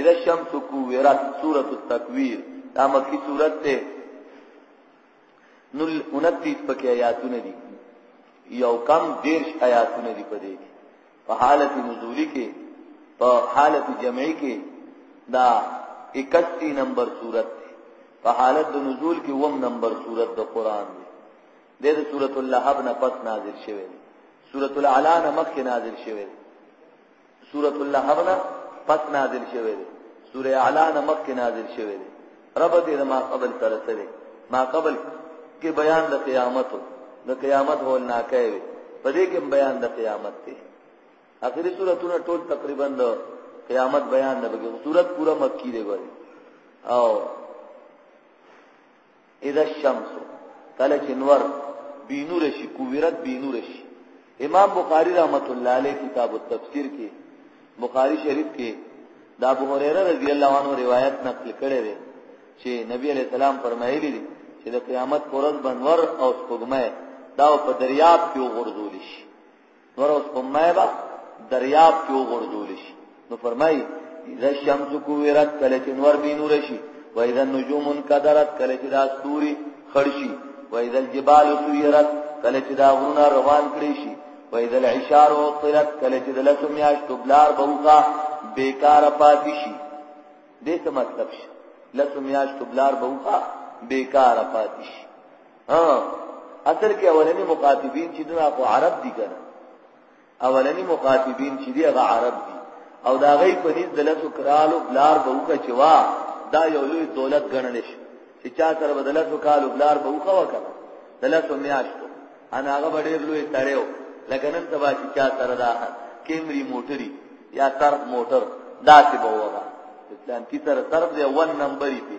اذا الشمس كورت سوره التکویر دا مکی سورت ته نل 29 پکې آیاتونه دي یو کم دیرش آیاتونه دي په دې په حالت نزولی کې په حالت جمعي کې دا 31 نمبر سورت ده په حالت د نزول کې وم نمبر سورت د قران ده د سورۃ اللهب نه پس نازل شوه سورۃ الاعلان مخکې نازل شوه سورۃ اللهب نه پس نازل شوه دی سورۃ اعلی نه مخکې نازل شوه دی رب دې ما قبل سره سره ما قبل کې بیان د قیامت د قیامت هول نه کوي په دې کې بیان د قیامت دی اخري سوراتونه ټول تقریبا د قیامت بیان نه بګي سورۃ پورا مکی دی ګوري او اذا الشمس کله چې نور بینور شي کویرت بینور شي امام بخاری رحمت الله علیه کتاب التفسیر کې بخاری شریف کې د ابو هريره رضی الله عنه روایت نقل کړی دی چې نبی علیہ السلام فرمایلی دی چې د قیامت پر ورځ بنور او سپوږمۍ دا په دریاب کې وغورځول شي نور اوس کومه با دریاب کې وګرځول شي نو فرمایي اذا الشمس كورت کله چې نور به نور شي و اذا النجوم انقدرت کله چې دا ستوري خړ شي و اذا الجبال سيرت کله چې دا غرونه روان کړي شي و اذا العشار وطلت کله چې د لسو میاشتو بلار بوغا بیکار پاتې شي دې څه مطلب شي لسو میاشتو بلار بوغا بیکار پاتې شي ها اصل کې اولنی مخاطبین چې دغه خو عرب دي کنه اولنی مخاطبین چې دی هغه عرب دي او دا غي په دې دلته کرالو بلار بوکه چوا دا یو لوی دولت ګڼل شي چې چا سره بدلته کالو بلار بوکه وکړه دلته میاشتو انا هغه ډېر لوی تړیو لکه نن سبا چې چا سره دا کیمری موټری یا تر موټر داسې بوغه اسلام کی سره تر دې ون نمبر دی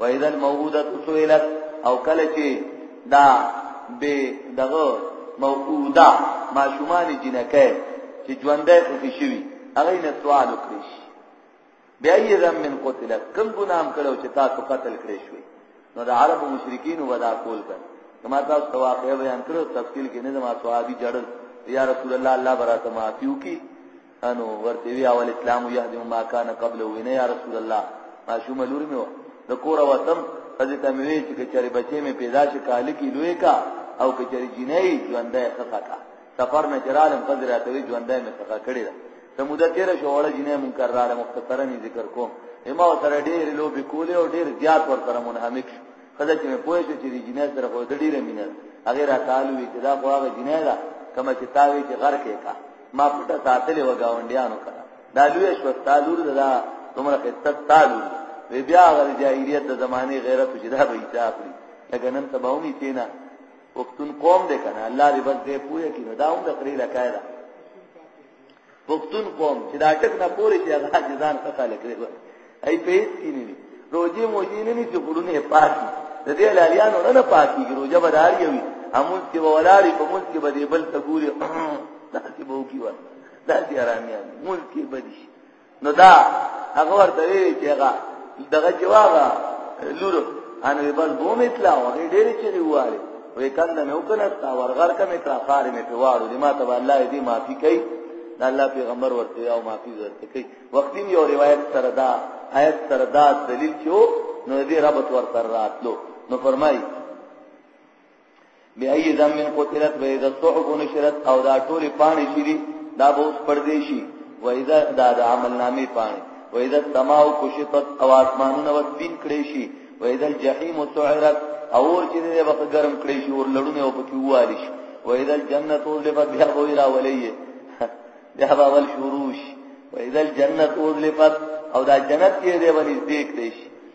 واذا الموعوده سئلت او کله چې دا به دغه موعوده ماشومان جنکه چې ژوندې خوشي شي هغه نه سوال وکړي بیا یې رم من قتل کم ګنام کړو چې تاسو قتل کړی شوی نو د عرب مشرکین ودا کول کړ کما تاسو ته واقعي بیان کړو تفصیل کې نه زما صحابي جړل یا رسول الله الله برات معافیو کی انو ورته وی اول اسلام يهدم ما كان قبله وینا یا رسول الله ما شو ملور میو د کور وتم خځه ته مې وی چې کچاري بچې مې پیدا شي کال کې لوی کا او کچاري جنۍ ژوندې خخه کا سفر نه جرالم خځه راته وی ژوندې مې خخه کړې ده سموده تیر شو وړه جنې مونږ کراله مختصرا ذکر کوم اما سره ډېر لوبي کولې او ډېر زیات ورته منهمک شو کله چې مې پوه شو چې د جنې سره خو د ډیره مینه هغه را تعالی وی چې دا خو هغه جنې ده کوم چې تاوی چې غر کې کا ما پټه ساتلې و گاونډیانو کړه دا لوی شو تعالور دا تمره خدمت تعالور وی بیا غل جاهلیت د زمانه غیرت چې دا به حساب لري لکه نن تباومی تینا وختون قوم دې کنه الله دې بس دې پوهه کینو دا هم د تری لکایدا پښتون قوم چې دا ټک نه پوري چې هغه ځان څخه لګري وي ای په هیڅ کې نه روزي موجي نه چې خورونه پاتې د دې لالیانو نه پاتې روزه بداري وي امون کې ولاري په مون کې بدی بل ته ګوري دا چې بو کی و دا چې آرامي مون کې بدی نو دا هغه ورته وی چې هغه دغه جواب لور ان وی بس بو میتلا او ډېر چې ویواله وی کنده مې وکړه تا ورغر کمه کړه خار مې په واړو دې ما ته الله دې معافي کوي دا الله پیغمبر ورته او معافي ورته کوي وختي یو روایت سره دا آیت سره دا دلیل چې نو دې رب ورته راتلو نو فرمایي بأي ذنب قتلت وإذا الصحف نشرت او دا ټول پانی شری دا به اوس پردیشي وإذا دا د عمل نامې پانی وإذا السماء كشطت او آسمانونه وسپین کړي شي وإذا الجحيم سعرت او اور چې دې وخت ګرم کړي شي اور لړونه او پکې والی شي وإذا الجنة أزلفت بیا به را ولي بیا به ول شروع شي وإذا الجنة أزلفت او دا جنت کې دې ونځ دې کړي شي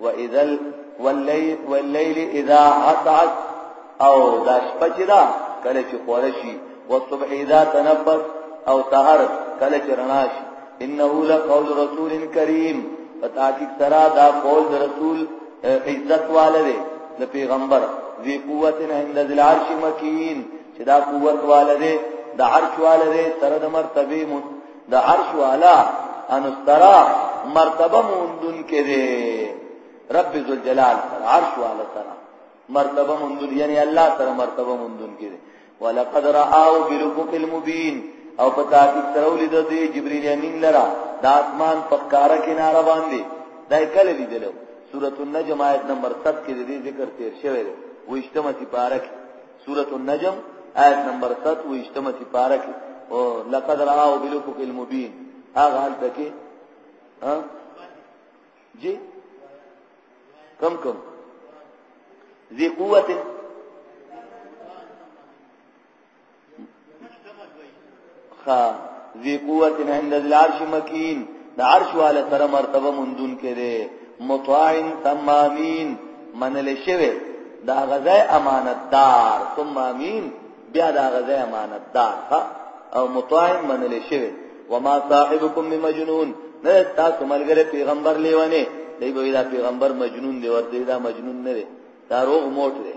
واذا والليل والليل اذا عسعس او دا شپه چې دا کله چې خوره شي والصبح اذا تنفس او سحر کله چې رڼا شي انه لقول رسول کریم فتاکیک سرا دا قول رسول عزت والده د پیغمبر ذی قوت عند ذل عرش مکین چې دا قوت والده د عرش والده سره د مرتبه د عرش والا ان استرا مرتبه موندون کې دی رب ذل جلال سره عرش والا سره مرتبه موندون یعنی الله سره مرتبه موندون کې دی ولقد راو بالافق المبين او په تاکید سره ولید دی جبرئیل امین لرا د اسمان په کار کې ناره باندې دا کله لیدل سورۃ النجم آیت نمبر 7 کې دې ذکر تیر شوی دی وښتمه سپارک سورة النجم آیت نمبر 7 و اجتماع سی پارک او لقد راو بلکو فی المبین آغا حال تکی جی کم کم ذی قوت خا ذی قوت عند العرش مکین د عرش والا سره مرتبه مندون کړي مطاعن تمامین منل شوی دا غزای امانتدار ثم امین بیا دا غزای امانتدار ها او مطاعن منل شوی وما صاحبكم بمجنون نه تاسو ملګری پیغمبر لیونه دی به دا پیغمبر مجنون دی ورته دا مجنون نه دی دا روغ موټ دی